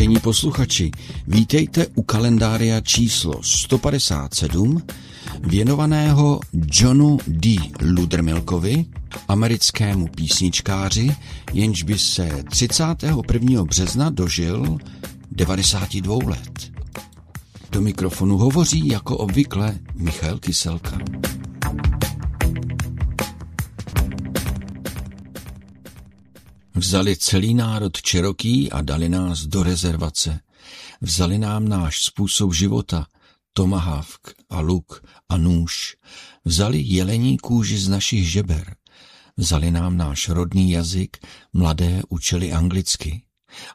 Vážení posluchači, vítejte u kalendária číslo 157, věnovaného Johnu D. Ludermilkovi, americkému písničkáři, jenž by se 31. března dožil 92 let. Do mikrofonu hovoří jako obvykle Michal Kyselka. Vzali celý národ Čeroký a dali nás do rezervace. Vzali nám náš způsob života, tomahawk a luk a nůž. Vzali jelení kůži z našich žeber. Vzali nám náš rodný jazyk, mladé učili anglicky.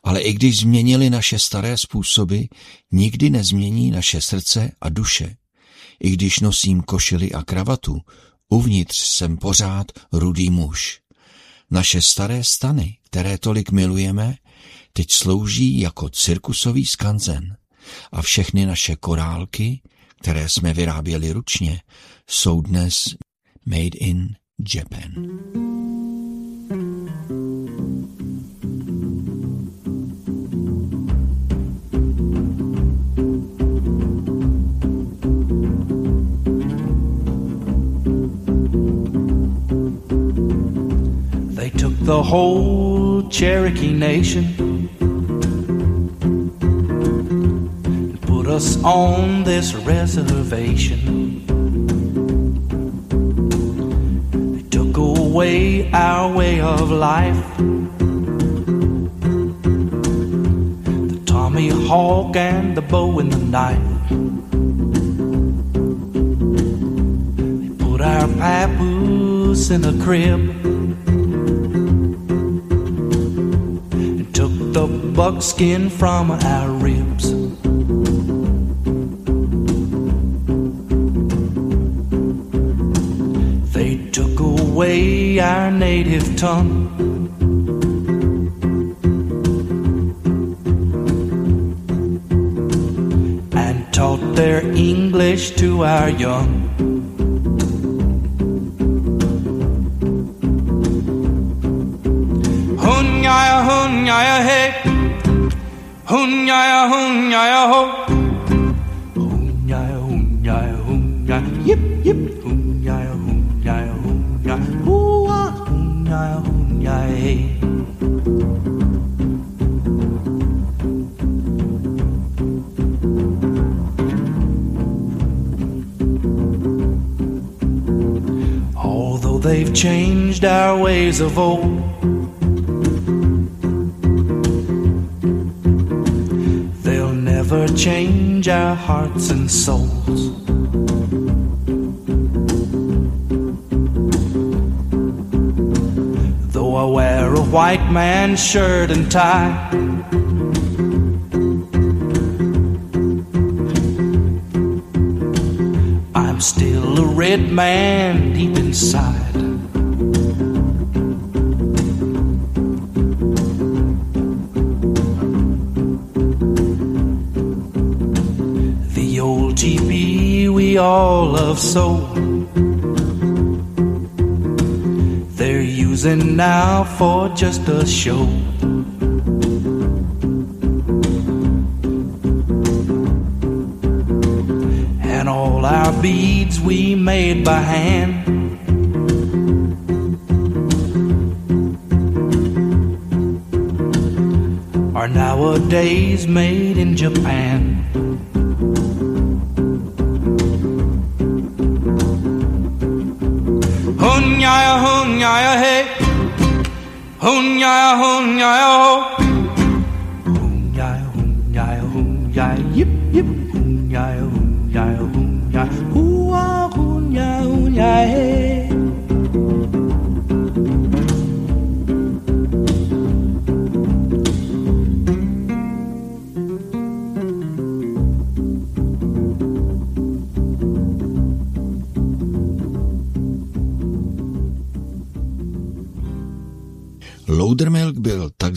Ale i když změnili naše staré způsoby, nikdy nezmění naše srdce a duše. I když nosím košily a kravatu, uvnitř jsem pořád rudý muž. Naše staré stany, které tolik milujeme, teď slouží jako cirkusový skanzen a všechny naše korálky, které jsme vyráběli ručně, jsou dnes made in Japan. The whole Cherokee Nation put us on this reservation. They took away our way of life. The tomahawk and the bow and the knife. They put our papoose in a crib. Buckskin from our ribs. They took away our native tongue. And taught their English to our young. Hunyaya, hunyaya, hey. Hunyaya, hunyaya, ho. Hunyaya, hunyaya, hunyaya, yip, yip. Hunyaya, hunyaya, hunyaya, hoo-ah. Hunyaya, hunyaya, hey. They've changed our ways of old never change our hearts and souls. Though I wear a white man's shirt and tie. I'm still a red man deep inside. All love so. They're using now for just a show. And all our beads we made by hand. Are nowadays made in Japan. Hunyaya, hunyaya, hey. Hunyaya, hunyaya, ho. Hunyaya, hunyaya, hunyaya, yip, yip. Hunyaya, hunyaya, hunyaya, hoo-ah, hunyaya, hunyaya, hey.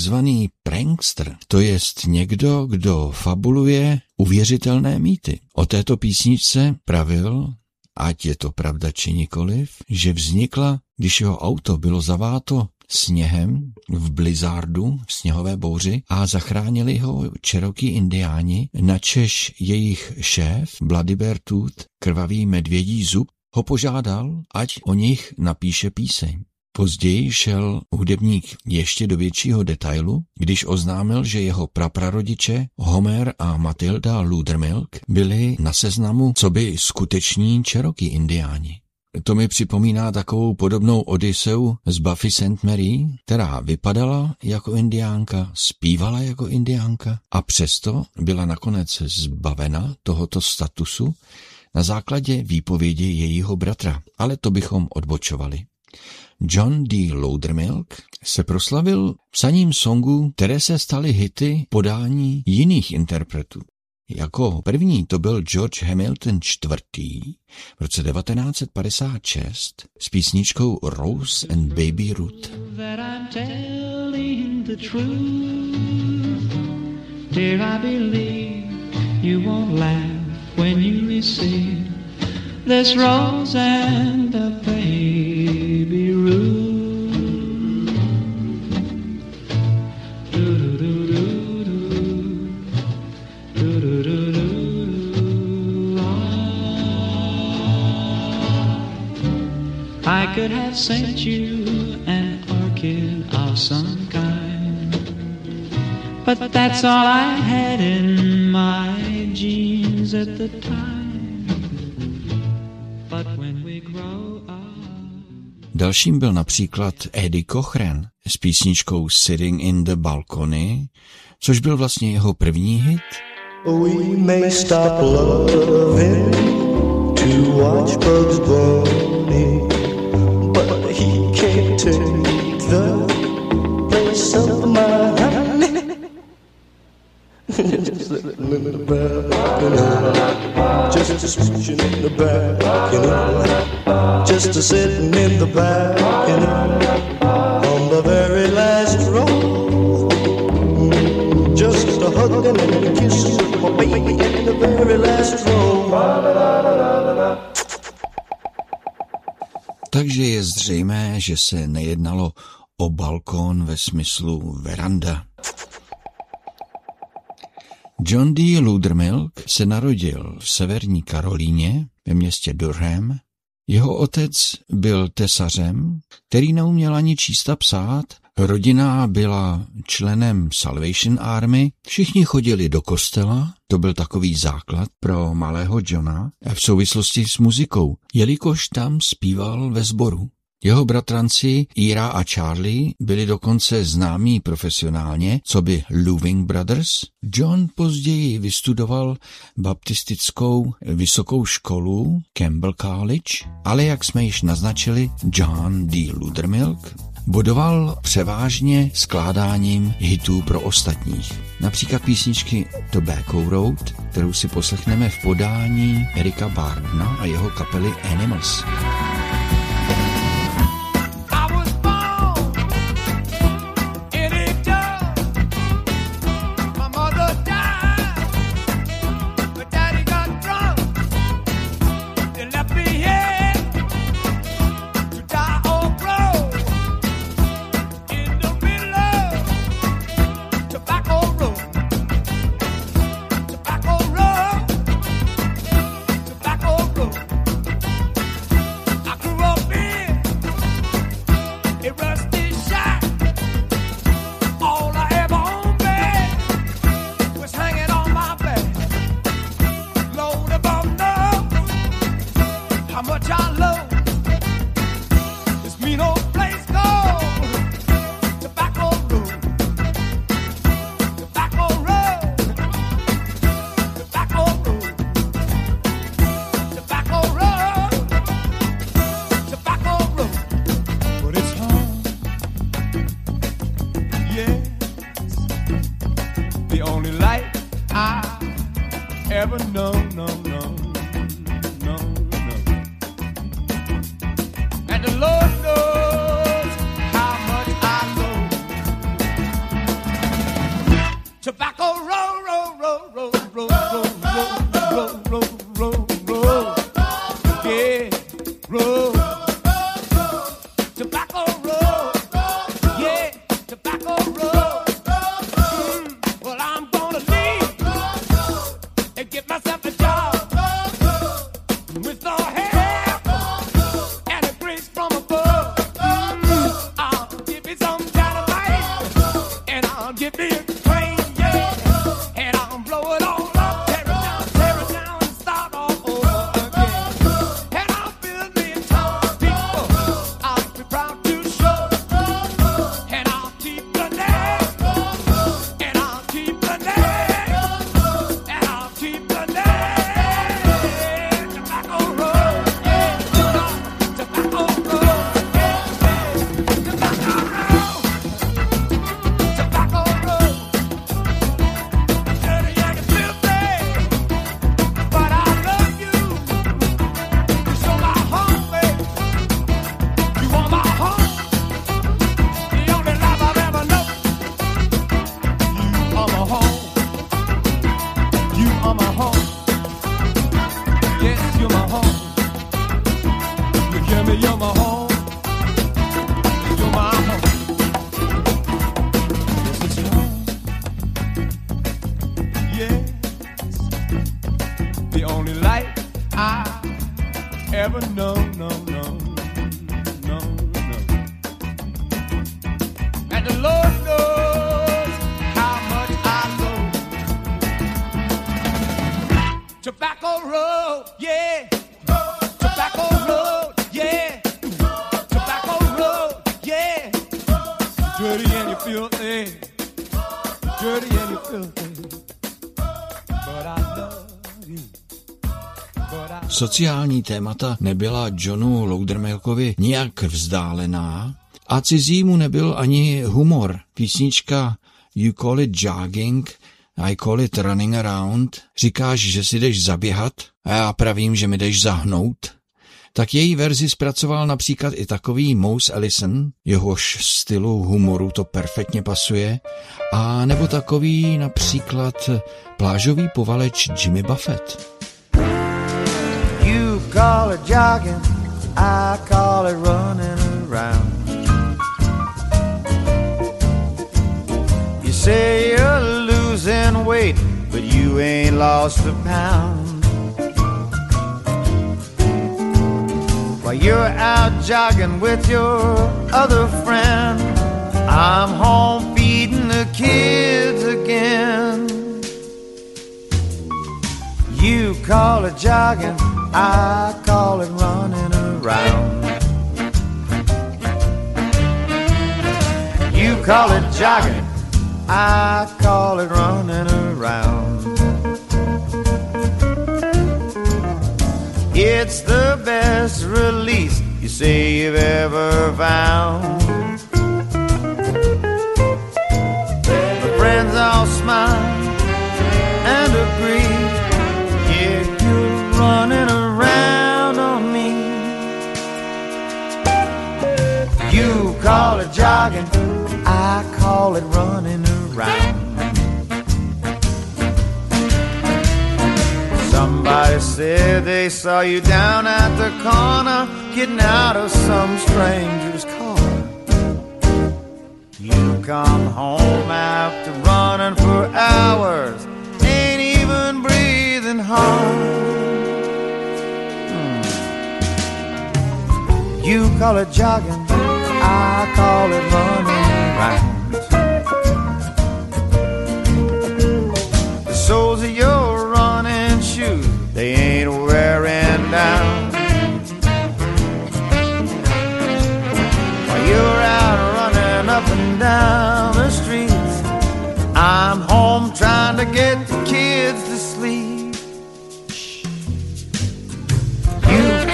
Takzvaný prankster, to jest někdo, kdo fabuluje uvěřitelné mýty. O této písničce pravil, ať je to pravda či nikoliv, že vznikla, když jeho auto bylo zaváto sněhem v blizzardu, sněhové bouři a zachránili ho Cherokee indiáni, načež jejich šéf Bloody Bear Tooth, krvavý medvědí zub, ho požádal, ať o nich napíše píseň. Později šel hudebník ještě do většího detailu, když oznámil, že jeho praprarodiče Homer a Matilda Ludermilk byli na seznamu co by skuteční Cherokee indiáni. To mi připomíná takovou podobnou Odiseu z Buffy St. Mary, která vypadala jako indiánka, zpívala jako indiánka a přesto byla nakonec zbavena tohoto statusu na základě výpovědi jejího bratra, ale to bychom odbočovali. John D. Loudermilk se proslavil psaním songů, které se staly hity podání jiných interpretů. Jako první to byl George Hamilton IV. v roce 1956 s písničkou Rose and Baby Ruth. Dear, I believe you won't laugh when you receive this rose and a baby Ruth. I could have sent you an orchid of some kind. But that's all I had in my jeans at the time. Dalším byl například Eddie Cochran s písničkou Sitting in the Balcony, což byl vlastně jeho první hit. We may stop loving to watch bugs bunny take the place of my honey. just sitting in the back, just a switching in the back, a sitting in the back, you know, on the very last row, just a hugging and a kissing with my baby in the very last row. Takže je zřejmé, že se nejednalo o balkón ve smyslu veranda. John D. Ludermilk se narodil v severní Karolíně ve městě Durham. Jeho otec byl tesařem, který neuměl ani číst a psát. Rodina byla členem Salvation Army, všichni chodili do kostela, to byl takový základ pro malého Johna v souvislosti s muzikou, jelikož tam zpíval ve sboru. Jeho bratranci Ira a Charlie byli dokonce známí profesionálně, co by Louving Brothers. John později vystudoval baptistickou vysokou školu Campbell College, ale jak jsme již naznačili, John D. Ludermilk bodoval převážně skládáním hitů pro ostatních. Například písničky Tobacco Road, kterou si poslechneme v podání Erika Bardna a jeho kapely Animals. The only life I ever known, no, no, no, no. And the Lord knows how much I love Tobacco Sociální témata nebyla Johnu Loudermilkovi nijak vzdálená a cizímu nebyl ani humor. Písnička You call it jogging, I call it running around. Říkáš, že si jdeš zaběhat a já pravím, že mi jdeš zahnout. Tak její verzi zpracoval například i takový Mouse Ellison, jehož stylu humoru to perfektně pasuje, a nebo takový například plážový povaleč Jimmy Buffett. Call it jogging, I call it running around. You say you're losing weight, but you ain't lost a pound. While you're out jogging with your other friend, I'm home feeding the kids again. Call it jogging, I call it running around. You call it jogging, I call it running around. It's the best release you say you've ever found. Said they saw you down at the corner getting out of some stranger's car. You come home after running for hours, ain't even breathing hard. Hmm. You call it jogging, I call it running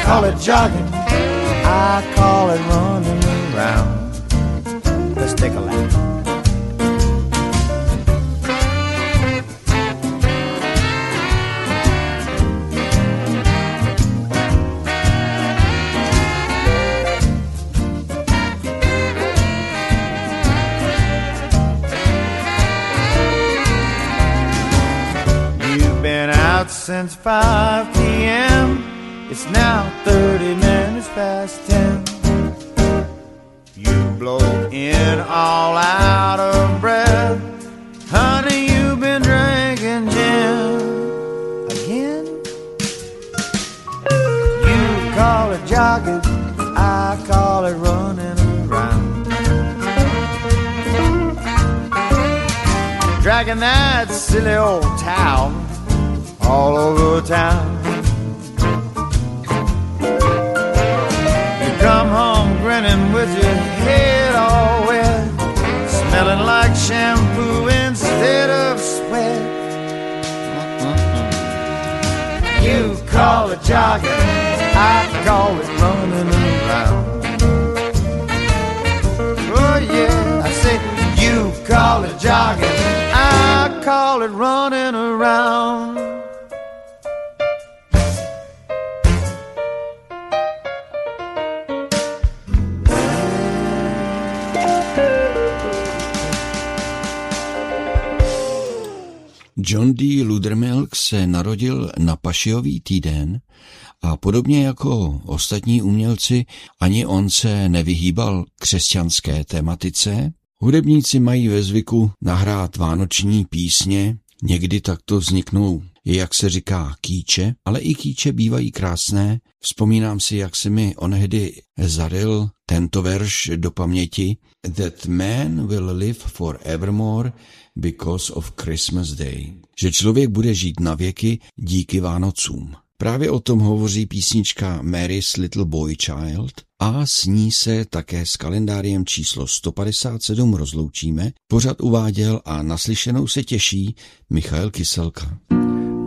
call it jogging, I call it running around. Let's take a lap. You've been out since 5 p.m. It's now 30 minutes past 10. You blow in all out of breath. Honey, you've been drinking gin again. You call it jogging, I call it running around. Dragging that silly old towel all over town. Shampoo instead of sweat. You call it jogging, I call it running around. Oh yeah, I say you call it jogging, I call it running around. John D. Ludermilk se narodil na Pašiový týden A podobně jako ostatní umělci, ani on se nevyhýbal křesťanské tematice. Hudebníci mají ve zvyku nahrát vánoční písně, někdy takto vzniknou jak se říká, kýče, ale i kýče bývají krásné. Vzpomínám si, jak se mi onehdy zaril tento verš do paměti. That man will live forevermore because of Christmas Day. Že člověk bude žít na věky díky Vánocům. Právě o tom hovoří písnička Mary's Little Boy Child a s ní se také s kalendáriem číslo 157 rozloučíme. Pořad uváděl a naslyšenou se těší Michal Kyselka.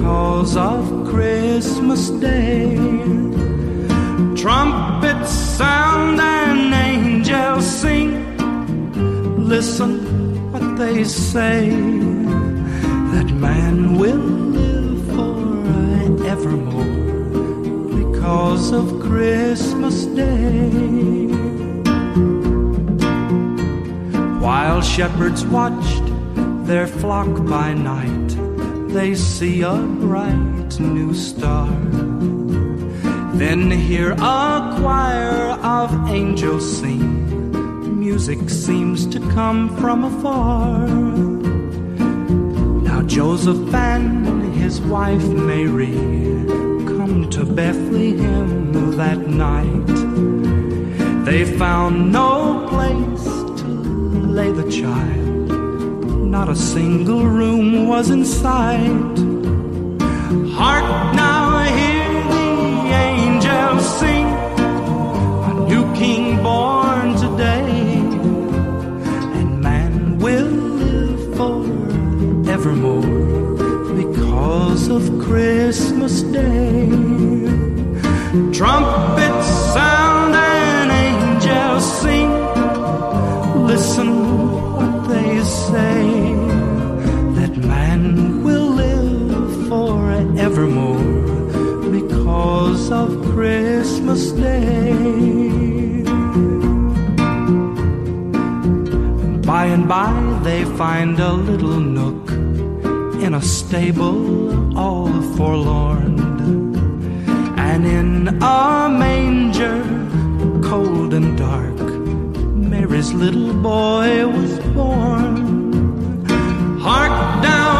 because of Christmas Day. Trumpets sound and angels sing. Listen what they say that man will live forevermore because of Christmas Day. While shepherds watched their flock by night they see a bright new star. Then hear a choir of angels sing. Music seems to come from afar. Now Joseph and his wife Mary come to Bethlehem that night. They found no place to lay the child not a single room was in sight. Hark now, hear the angels sing, a new king born today, and man will live forevermore because of Christmas Day. Trumpets By they find a little nook in a stable all forlorn. And in a manger, cold and dark, Mary's little boy was born. Hark now,